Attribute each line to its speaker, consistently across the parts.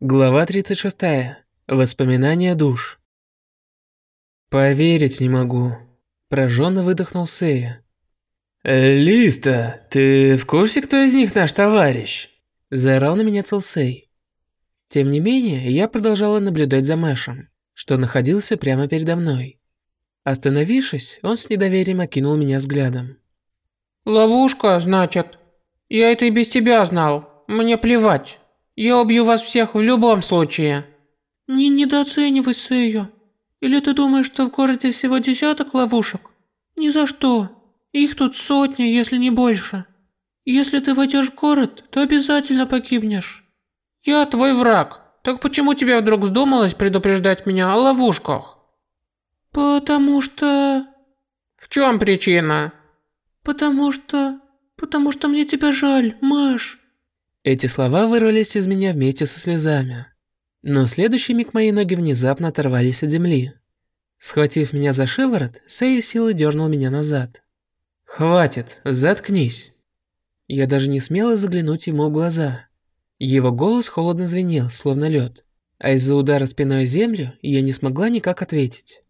Speaker 1: Глава 36. Воспоминания душ. Поверить не могу. Пораженно выдохнул Сея.
Speaker 2: «Листа, ты в курсе, кто из них наш товарищ?»
Speaker 1: Заорал на меня Целсей. Тем не менее, я продолжала наблюдать за Мэшем, что находился прямо передо мной. Остановившись, он с недоверием окинул меня взглядом.
Speaker 3: «Ловушка, значит? Я это и без тебя знал. Мне плевать». Я убью вас всех в любом случае. Не недооценивай Сэю. Или ты думаешь, что в городе всего десяток ловушек? Ни за что. Их тут сотни, если не больше. Если ты войдешь в город, то обязательно погибнешь. Я твой враг. Так почему тебе вдруг вздумалось предупреждать меня о ловушках? Потому что... В чем причина? Потому что... Потому что мне тебя жаль, Маш.
Speaker 1: Эти слова вырвались из меня вместе со слезами. Но в следующий миг мои ноги внезапно оторвались от земли. Схватив меня за шиворот, Сэй силой дернул меня назад. «Хватит, заткнись!» Я даже не смела заглянуть ему в глаза. Его голос холодно звенел, словно лед, а из-за удара спиной о землю я не смогла никак ответить.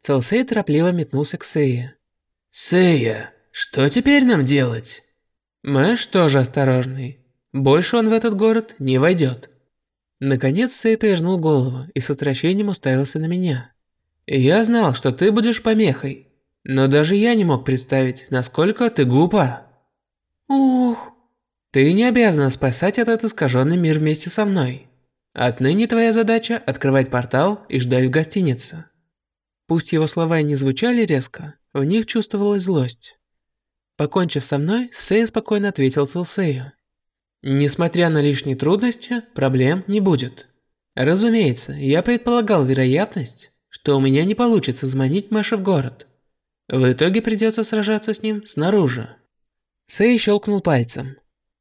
Speaker 1: Целсей торопливо метнулся к Сее.
Speaker 2: «Сэя, что теперь нам делать?»
Speaker 1: Мэш тоже осторожный. Больше он в этот город не войдет. Наконец Сэй повернул голову и с отвращением уставился на меня. «Я знал, что ты будешь помехой, но даже я не мог представить, насколько ты глупа».
Speaker 3: «Ух...»
Speaker 1: «Ты не обязана спасать этот искаженный мир вместе со мной. Отныне твоя задача – открывать портал и ждать в гостинице». Пусть его слова и не звучали резко, в них чувствовалась злость. Покончив со мной, Сэй спокойно ответил Целсею. Несмотря на лишние трудности, проблем не будет. Разумеется, я предполагал вероятность, что у меня не получится заманить Мэша в город. В итоге придется сражаться с ним снаружи. Сэй щелкнул пальцем.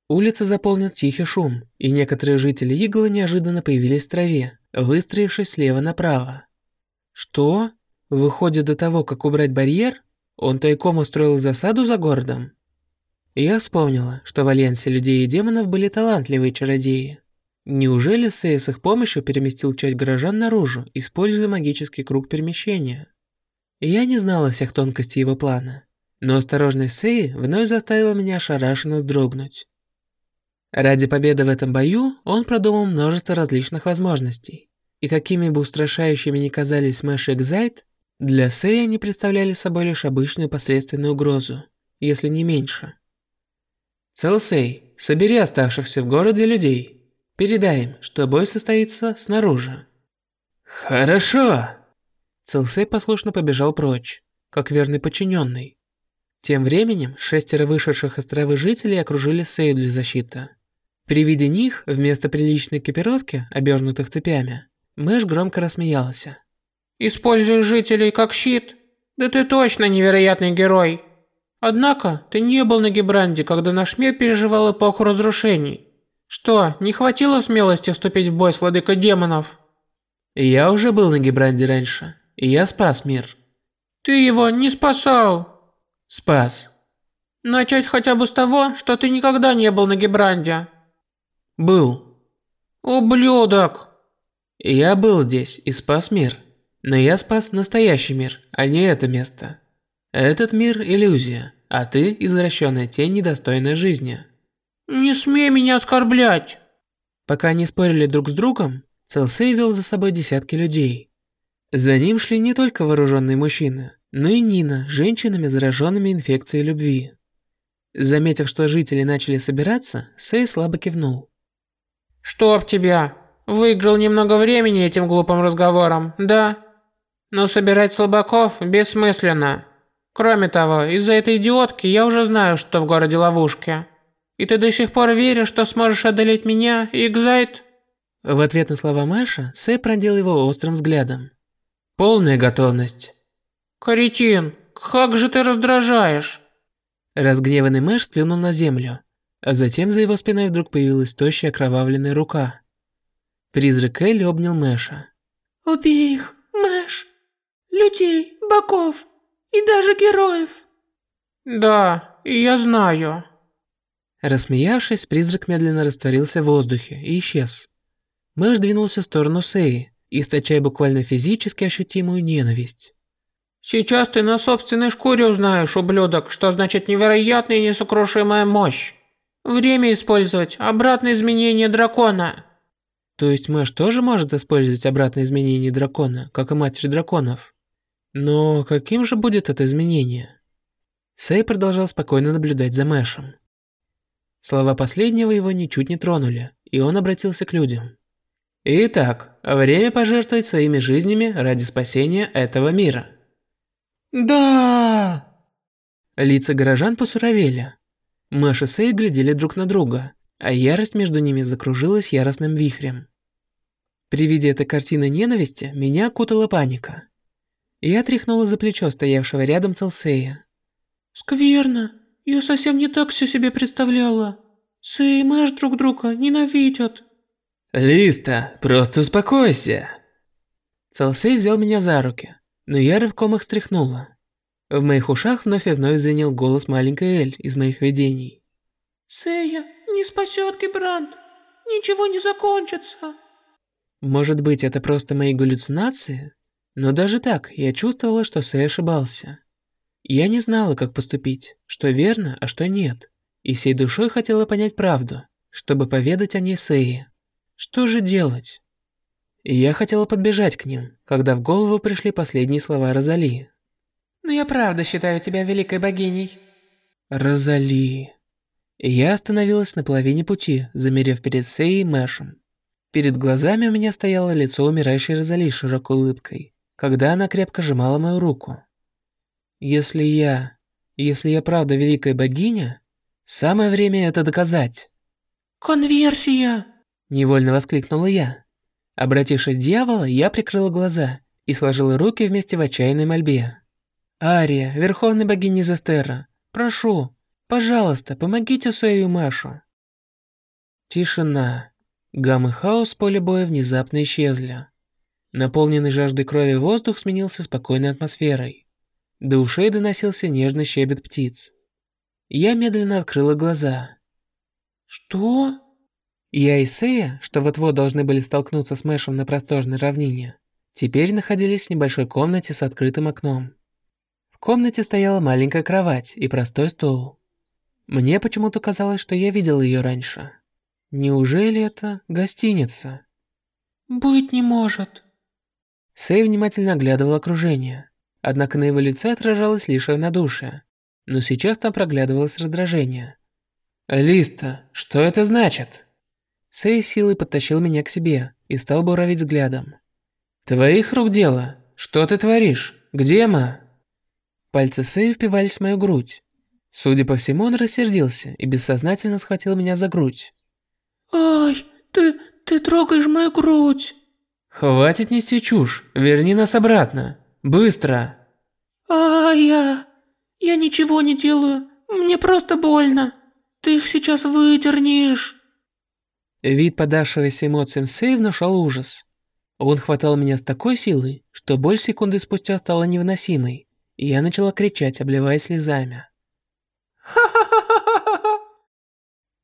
Speaker 1: Улица заполнил тихий шум, и некоторые жители Иглы неожиданно появились в траве, выстроившись слева направо. Что? Выходит, до того, как убрать барьер, он тайком устроил засаду за городом? Я вспомнила, что в Альянсе людей и демонов были талантливые чародеи. Неужели Сэй с их помощью переместил часть горожан наружу, используя магический круг перемещения? Я не знала всех тонкостей его плана, но осторожность Сэй вновь заставила меня ошарашенно вздрогнуть. Ради победы в этом бою он продумал множество различных возможностей, и какими бы устрашающими ни казались Мэш и Экзайт, для Сэй они представляли собой лишь обычную посредственную угрозу, если не меньше. Целсей, собери оставшихся в городе людей. Передай им, что бой состоится снаружи.
Speaker 2: Хорошо.
Speaker 1: Целсей послушно побежал прочь, как верный подчиненный. Тем временем шестеро вышедших из травы жителей окружили Сею для защиты. При виде них, вместо приличной экипировки, обернутых цепями, Мэш громко рассмеялся.
Speaker 3: «Используешь жителей как щит? Да ты точно невероятный герой!» Однако, ты не был на Гибранде, когда наш мир переживал эпоху разрушений. Что, не хватило смелости вступить в бой с владыкой демонов?
Speaker 1: Я уже был на Гибранде раньше, и я спас мир.
Speaker 3: Ты его не спасал.
Speaker 1: Спас.
Speaker 3: Начать хотя бы с того, что ты никогда не был на Гибранде.
Speaker 1: Был.
Speaker 3: Ублюдок.
Speaker 1: Я был здесь и спас мир. Но я спас настоящий мир, а не это место. Этот мир – иллюзия, а ты – извращенная тень, недостойная жизни.
Speaker 3: Не смей меня оскорблять.
Speaker 1: Пока они спорили друг с другом, Целсей вел за собой десятки людей. За ним шли не только вооруженные мужчины, но и Нина с женщинами, зараженными инфекцией любви. Заметив, что жители начали собираться, Сэй слабо кивнул.
Speaker 3: «Чтоб тебя! Выиграл немного времени этим глупым разговором, да? Но собирать слабаков бессмысленно. Кроме того, из-за этой идиотки я уже знаю, что в городе ловушки. И ты до сих пор веришь, что сможешь одолеть меня, Игзайт?»
Speaker 1: В ответ на слова Маша, Сэй продел его острым взглядом. «Полная готовность».
Speaker 3: «Каретин, как же ты раздражаешь!»
Speaker 1: Разгневанный Мэш сплюнул на землю, а затем за его спиной вдруг появилась тощая окровавленная рука. Призрак Элли обнял Мэша.
Speaker 4: «Убей их, Мэш! Людей, боков, и даже героев.
Speaker 3: Да, я знаю.
Speaker 1: Рассмеявшись, призрак медленно растворился в воздухе и исчез. Мэш двинулся в сторону Сеи, источая буквально физически ощутимую ненависть.
Speaker 3: Сейчас ты на собственной шкуре узнаешь, ублюдок, что значит невероятная и несокрушимая мощь. Время использовать обратное изменение дракона.
Speaker 1: То есть Мэш тоже может использовать обратное изменение дракона, как и Матерь Драконов? Но каким же будет это изменение? Сэй продолжал спокойно наблюдать за Мэшем. Слова последнего его ничуть не тронули, и он обратился к людям. Итак, время пожертвовать своими жизнями ради спасения этого мира.
Speaker 3: Да!
Speaker 1: Лица горожан посуровели. Мэш и Сэй глядели друг на друга, а ярость между ними закружилась яростным вихрем. При виде этой картины ненависти меня окутала паника. Я тряхнула за плечо стоявшего рядом Целсея.
Speaker 4: «Скверно. Я совсем не так все себе представляла. Сэй и Мэш друг друга ненавидят».
Speaker 2: «Листа, просто успокойся».
Speaker 1: Целсей взял меня за руки, но я рывком их стряхнула. В моих ушах вновь и вновь звенел голос маленькой Эль из моих видений.
Speaker 4: «Сэя не спасет Гибрант. Ничего не закончится».
Speaker 1: Может быть, это просто мои галлюцинации? Но даже так, я чувствовала, что Сэй ошибался. Я не знала, как поступить, что верно, а что нет. И всей душой хотела понять правду, чтобы поведать о ней Сэе. Что же делать? Я хотела подбежать к ним, когда в голову пришли последние слова Розали.
Speaker 3: «Но я правда считаю тебя великой богиней».
Speaker 1: Розали. Я остановилась на половине пути, замерев перед Сеей и Мэшем. Перед глазами у меня стояло лицо умирающей Розали с широкой улыбкой, когда она крепко сжимала мою руку. Если я... Если я правда великая богиня, самое время это доказать.
Speaker 4: «Конверсия!»
Speaker 1: – невольно воскликнула я. Обратившись к дьявола, я прикрыла глаза и сложила руки вместе в отчаянной мольбе. «Ария, верховная богиня Зестерра, прошу, пожалуйста, помогите свою Машу». Тишина. Гам и хаос поля боя внезапно исчезли. Наполненный жаждой крови воздух сменился спокойной атмосферой. До ушей доносился нежный щебет птиц. Я медленно открыла глаза.
Speaker 4: «Что?»
Speaker 1: Я и Сея, что вот-вот должны были столкнуться с Мэшем на просторной равнине, теперь находились в небольшой комнате с открытым окном. В комнате стояла маленькая кровать и простой стол. Мне почему-то казалось, что я видел ее раньше. Неужели это гостиница?
Speaker 4: «Быть не может».
Speaker 1: Сэй внимательно оглядывал окружение. Однако на его лице отражалось лишь равнодушие. Но сейчас там проглядывалось раздражение. «Листа, что это значит?» Сэй силой подтащил меня к себе и стал буравить взглядом. «Твоих рук дело? Что ты творишь? Где Ма?» Пальцы Сэя впивались в мою грудь. Судя по всему, он рассердился и бессознательно схватил меня за грудь.
Speaker 4: «Ай, ты, ты трогаешь мою грудь!»
Speaker 1: «Хватит нести чушь, верни нас обратно!» Быстро!»
Speaker 4: «А я... я ничего не делаю. Мне просто больно. Ты их сейчас выдернешь».
Speaker 1: Вид подавшегося эмоциям Сэй внушал ужас. Он хватал меня с такой силой, что боль секунды спустя стала невыносимой, и я начала кричать, обливаясь слезами.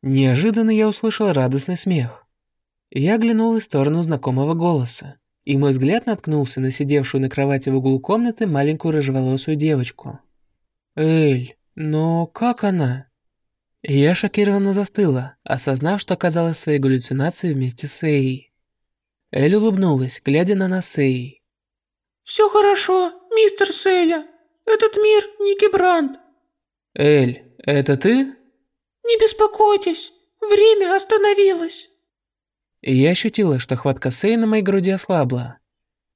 Speaker 1: Неожиданно я услышал радостный смех. Я оглянулась в сторону знакомого голоса и мой взгляд наткнулся на сидевшую на кровати в углу комнаты маленькую рыжеволосую девочку. «Эль, но как она?» Я шокированно застыла, осознав, что оказалась в своей галлюцинации вместе с Эей. Эль улыбнулась, глядя на нас с Эей.
Speaker 4: «Все хорошо, мистер Селя. Этот мир не Гибранд».
Speaker 1: «Эль, это ты?»
Speaker 4: «Не беспокойтесь, время остановилось».
Speaker 1: Я ощутила, что хватка Сэй на моей груди ослабла.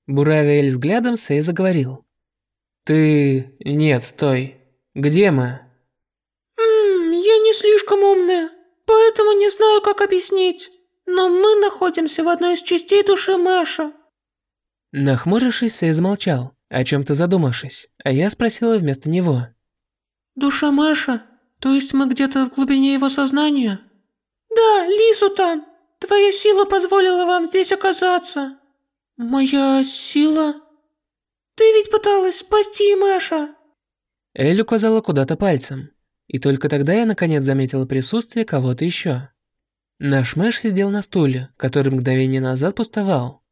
Speaker 1: Буравя Эль взглядом, Сэй заговорил. «Ты... нет, стой. Где мы?»
Speaker 4: «Ммм, я не слишком умная, поэтому не знаю, как объяснить. Но мы находимся в одной из частей души Маша».
Speaker 1: Нахмурившись, Сэй замолчал, о чем-то задумавшись, а я спросила вместо него.
Speaker 4: «Душа Маша? То есть мы где-то в глубине его сознания?» «Да, Лису там. Твоя сила позволила вам здесь оказаться. Моя сила? Ты ведь пыталась спасти Маша.
Speaker 1: Эль указала куда-то пальцем, и только тогда я наконец заметила присутствие кого-то еще. Наш Мэш сидел на стуле, который мгновение назад пустовал.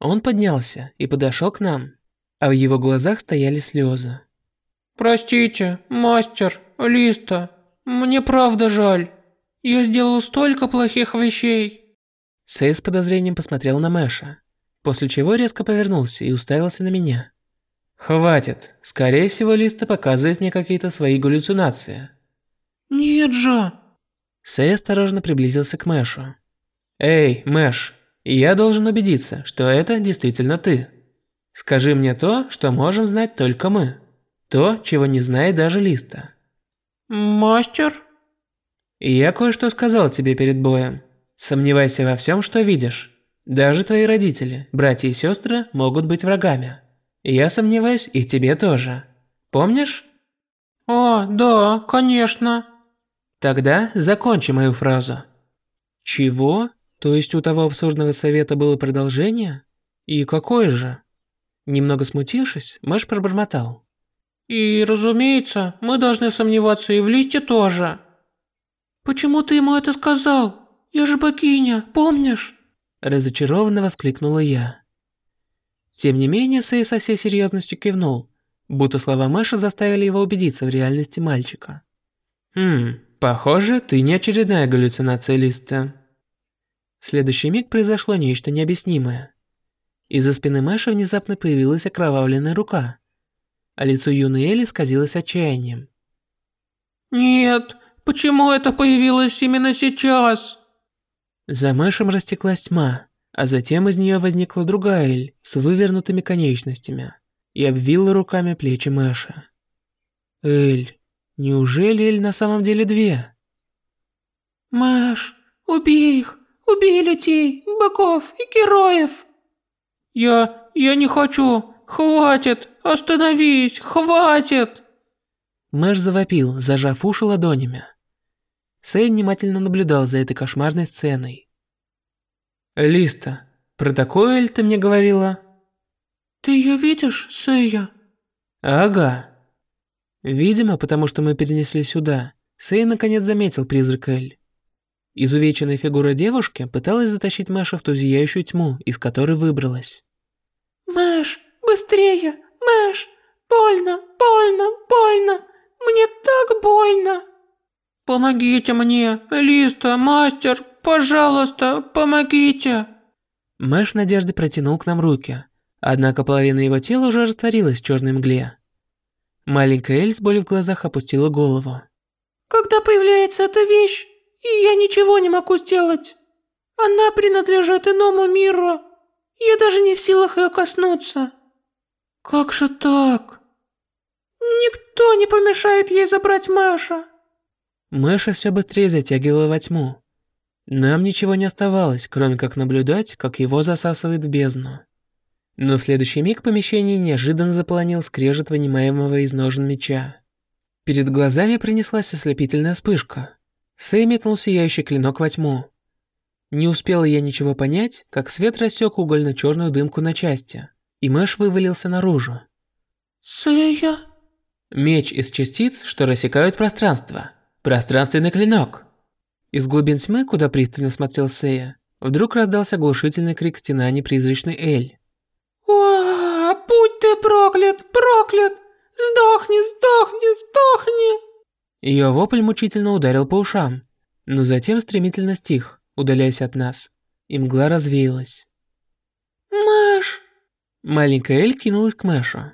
Speaker 1: Он поднялся и подошел к нам, а в его глазах стояли слезы.
Speaker 3: Простите, мастер, Листа, мне правда жаль. Я сделал столько плохих вещей.
Speaker 1: Сэй с подозрением посмотрел на Мэша, после чего резко повернулся и уставился на меня. «Хватит. Скорее всего, Листа показывает мне какие-то свои галлюцинации».
Speaker 4: «Нет же!»
Speaker 1: Сэй осторожно приблизился к Мэшу. «Эй, Мэш, я должен убедиться, что это действительно ты. Скажи мне то, что можем знать только мы. То, чего не знает даже Листа».
Speaker 3: «Мастер?»
Speaker 1: «Я кое-что сказал тебе перед боем. Сомневайся во всем, что видишь. Даже твои родители, братья и сестры могут быть врагами. Я сомневаюсь и тебе тоже. Помнишь?
Speaker 3: О, да, конечно.
Speaker 1: Тогда закончи мою фразу. Чего? То есть у того абсурдного совета было продолжение? И какое же? Немного смутившись, Мэш пробормотал.
Speaker 3: И, разумеется, мы должны сомневаться и в Листе тоже.
Speaker 4: Почему ты ему это сказал? Я же богиня, помнишь?
Speaker 1: Разочарованно воскликнула я. Тем не менее, Сэй со всей серьезностью кивнул, будто слова Мэша заставили его убедиться в реальности мальчика. «Хм, похоже, ты не очередная галлюцинация Листа». В следующий миг произошло нечто необъяснимое. Из-за спины Мэша внезапно появилась окровавленная рука, а лицо юной Эли сказилось отчаянием.
Speaker 3: «Нет, почему это появилось именно сейчас?»
Speaker 1: За Мэшем растеклась тьма, а затем из нее возникла другая Эль с вывернутыми конечностями и обвила руками плечи Мэша. Эль, неужели Эль на самом деле две?
Speaker 4: Мэш, убей их, убей людей, богов и героев.
Speaker 3: Я... я не хочу, хватит, остановись, хватит.
Speaker 1: Мэш завопил, зажав уши ладонями. Сэй внимательно наблюдал за этой кошмарной сценой. «Листа, про такое ли ты мне говорила?»
Speaker 4: «Ты ее видишь, Сэя?»
Speaker 1: «Ага». Видимо, потому что мы перенесли сюда, Сэй наконец заметил призрак Эль. Изувеченная фигура девушки пыталась затащить Мэша в ту зияющую тьму, из которой выбралась.
Speaker 4: «Мэш, быстрее! Мэш! Больно, больно, больно! Мне так больно!»
Speaker 3: «Помогите мне! Листа, мастер, пожалуйста, помогите!»
Speaker 1: Мэш надежды протянул к нам руки, однако половина его тела уже растворилась в черной мгле. Маленькая Эль с болью в глазах опустила голову.
Speaker 4: «Когда появляется эта вещь, я ничего не могу сделать. Она принадлежит иному миру. Я даже не в силах ее коснуться. Как же так? Никто не помешает ей забрать Маша.
Speaker 1: Мэша все быстрее затягивала во тьму. Нам ничего не оставалось, кроме как наблюдать, как его засасывает в бездну. Но в следующий миг помещение неожиданно заполонил скрежет вынимаемого из ножен меча. Перед глазами принеслась ослепительная вспышка. Сэй метнул сияющий клинок во тьму. Не успела я ничего понять, как свет рассек угольно-черную дымку на части, и Мэш вывалился наружу.
Speaker 4: «Сэя?»
Speaker 1: Меч из частиц, что рассекают пространство. Пространственный клинок. Из глубин тьмы, куда пристально смотрел Сэя, вдруг раздался глушительный крик стенаний призрачной Эль.
Speaker 4: «О, будь ты проклят, проклят! Сдохни, сдохни, сдохни!»
Speaker 1: Ее вопль мучительно ударил по ушам, но затем стремительно стих, удаляясь от нас, и мгла развеялась.
Speaker 4: «Мэш!»
Speaker 1: Маленькая Эль кинулась к Мэшу.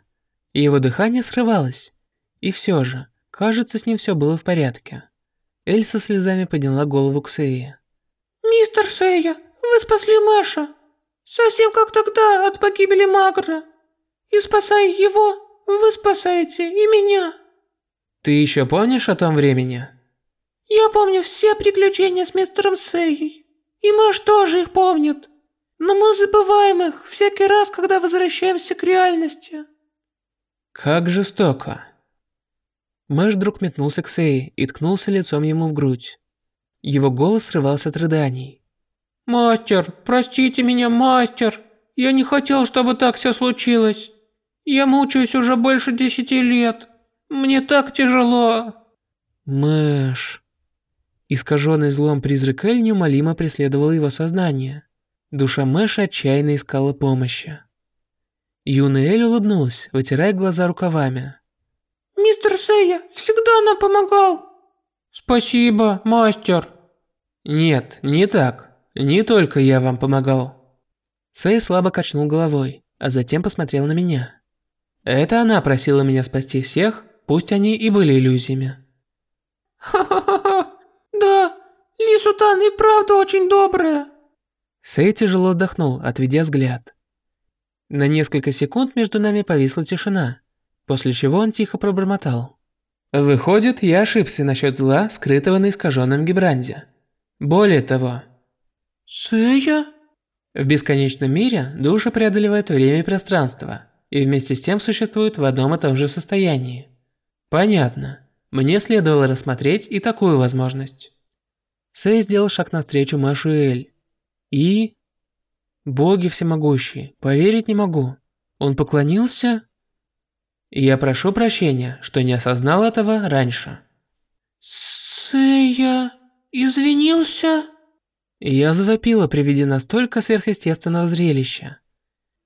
Speaker 1: Его дыхание срывалось. И все же, Кажется, с ним все было в порядке. Эль со слезами подняла голову к Сее.
Speaker 4: «Мистер Сейя, вы спасли Маша. Совсем как тогда от погибели Магра. И спасая его, вы спасаете и меня».
Speaker 1: «Ты еще помнишь о том времени?»
Speaker 4: «Я помню все приключения с мистером Сейей. И Маш тоже их помнит. Но мы забываем их всякий раз, когда возвращаемся к реальности».
Speaker 1: «Как жестоко». Мэш вдруг метнулся к Сэй и ткнулся лицом ему в грудь. Его голос срывался от рыданий.
Speaker 3: «Мастер, простите меня, мастер! Я не хотел, чтобы так все случилось. Я мучаюсь уже больше десяти лет. Мне так тяжело!»
Speaker 1: Мэш... Искаженный злом призрак Эль неумолимо преследовал его сознание. Душа Мэша отчаянно искала помощи. Юный Эль улыбнулась, вытирая глаза рукавами.
Speaker 4: Мистер Сэя всегда нам помогал.
Speaker 3: Спасибо, мастер.
Speaker 1: Нет, не так. Не только я вам помогал. Сэй слабо качнул головой, а затем посмотрел на меня. Это она просила меня спасти всех, пусть они и были иллюзиями.
Speaker 4: Ха-ха-ха. Да, Лисутан и правда очень добрая.
Speaker 1: Сэй тяжело вздохнул, отведя взгляд. На несколько секунд между нами повисла тишина, после чего он тихо пробормотал. Выходит, я ошибся насчет зла, скрытого на искаженном Гибранде. Более того...
Speaker 4: Сэя?
Speaker 1: В бесконечном мире души преодолевают время и пространство, и вместе с тем существуют в одном и том же состоянии. Понятно. Мне следовало рассмотреть и такую возможность. Сэй сделал шаг навстречу Машу и Эль. И... Боги всемогущие, поверить не могу. Он поклонился... Я прошу прощения, что не осознал этого раньше.
Speaker 4: Сэя... извинился?
Speaker 1: Я завопила при виде настолько сверхъестественного зрелища.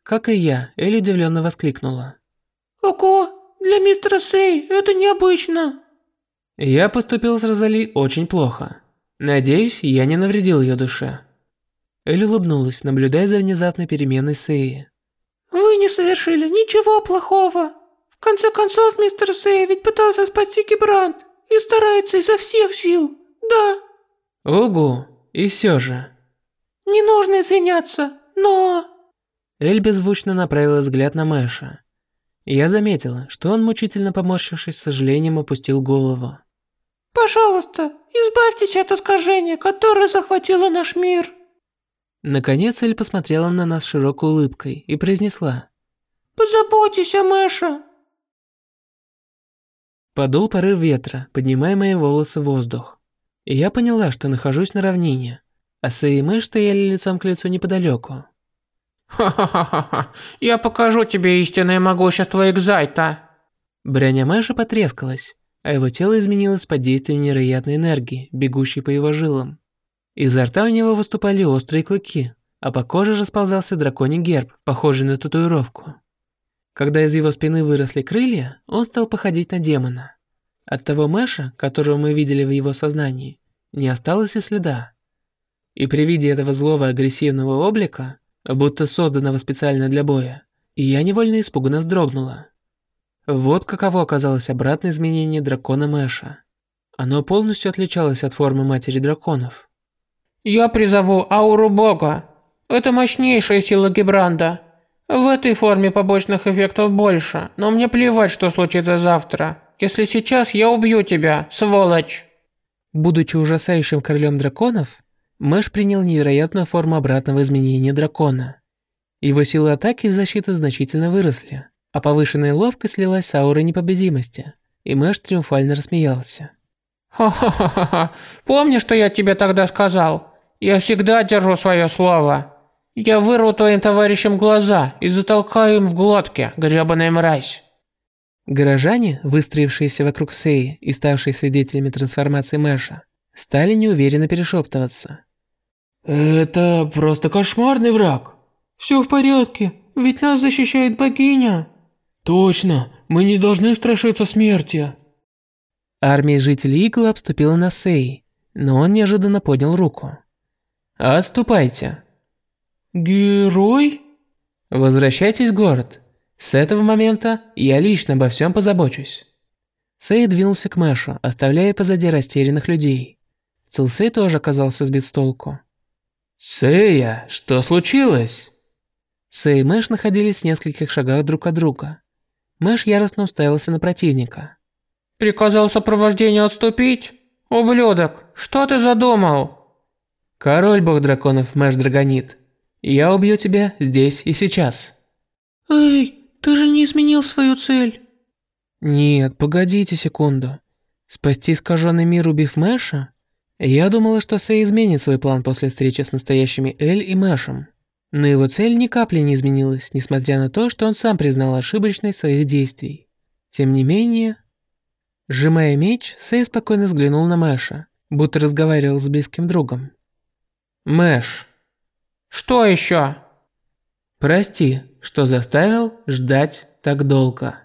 Speaker 1: Как и я, Эль удивленно воскликнула.
Speaker 4: Ого, для мистера Сэй это необычно.
Speaker 1: Я поступил с Розали очень плохо. Надеюсь, я не навредил ее душе. Эль улыбнулась, наблюдая за внезапной переменой Сэи.
Speaker 4: Вы не совершили ничего плохого. В конце концов, мистер Сэй ведь пытался спасти Гибрант и старается изо всех сил, да?
Speaker 1: Ого, и все же.
Speaker 4: Не нужно извиняться, но...
Speaker 1: Эль беззвучно направила взгляд на Мэша. Я заметила, что он, мучительно поморщившись, с сожалением опустил голову.
Speaker 4: «Пожалуйста, избавьтесь от искажения, которое захватило наш мир».
Speaker 1: Наконец Эль посмотрела на нас широкой улыбкой и произнесла.
Speaker 4: «Позаботьтесь о Мэше».
Speaker 1: Подул порыв ветра, поднимая мои волосы в воздух. И я поняла, что нахожусь на равнине, а Сэй и Мэш стояли лицом к лицу неподалеку.
Speaker 3: Ха-ха-ха-ха, я покажу тебе истинное могущество Экзайта.
Speaker 1: Броня Мэша потрескалась, а его тело изменилось под действием невероятной энергии, бегущей по его жилам. Изо рта у него выступали острые клыки, а по коже расползался драконий герб, похожий на татуировку. Когда из его спины выросли крылья, он стал походить на демона. От того Мэша, которого мы видели в его сознании, не осталось и следа. И при виде этого злого агрессивного облика, будто созданного специально для боя, я невольно испуганно вздрогнула. Вот каково оказалось обратное изменение дракона Мэша. Оно полностью отличалось от формы матери драконов.
Speaker 3: «Я призову ауру бога. Это мощнейшая сила Гибранда. В этой форме побочных эффектов больше, но мне плевать, что случится завтра. Если сейчас я убью тебя, сволочь.
Speaker 1: Будучи ужасающим королем драконов, Мэш принял невероятную форму обратного изменения дракона. Его силы атаки и защиты значительно выросли, а повышенная ловкость слилась с аурой непобедимости, и Мэш триумфально рассмеялся.
Speaker 3: «Ха-ха-ха-ха, помни, что я тебе тогда сказал? Я всегда держу свое слово». Я вырву твоим товарищам глаза и затолкаю им в глотки, грёбаная мразь.
Speaker 1: Горожане, выстроившиеся вокруг Сеи и ставшие свидетелями трансформации Мэша, стали неуверенно перешептываться.
Speaker 3: «Это просто кошмарный враг. Все в порядке, ведь нас защищает богиня». «Точно, мы не должны страшиться смерти».
Speaker 1: Армия жителей Игла обступила на Сей, но он неожиданно поднял руку. «Отступайте».
Speaker 3: «Герой?»
Speaker 1: «Возвращайтесь в город. С этого момента я лично обо всем позабочусь». Сэй двинулся к Мэшу, оставляя позади растерянных людей. Цилсей тоже оказался сбит с толку.
Speaker 2: «Сэя, что случилось?»
Speaker 1: Сэй и Мэш находились в нескольких шагах друг от друга. Мэш яростно уставился на противника.
Speaker 3: «Приказал сопровождению отступить? Ублюдок, что ты задумал?»
Speaker 1: «Король бог драконов Мэш Драгонит, я убью тебя здесь и сейчас.
Speaker 4: Эй, ты же не изменил свою цель.
Speaker 1: Нет, погодите секунду. Спасти искаженный мир, убив Мэша? Я думала, что Сэй изменит свой план после встречи с настоящими Эль и Мэшем. Но его цель ни капли не изменилась, несмотря на то, что он сам признал ошибочность своих действий. Тем не менее... Сжимая меч, Сэй спокойно взглянул на Мэша будто разговаривал с близким другом. Мэш,
Speaker 3: Что еще?
Speaker 1: прости, что заставил ждать так долго.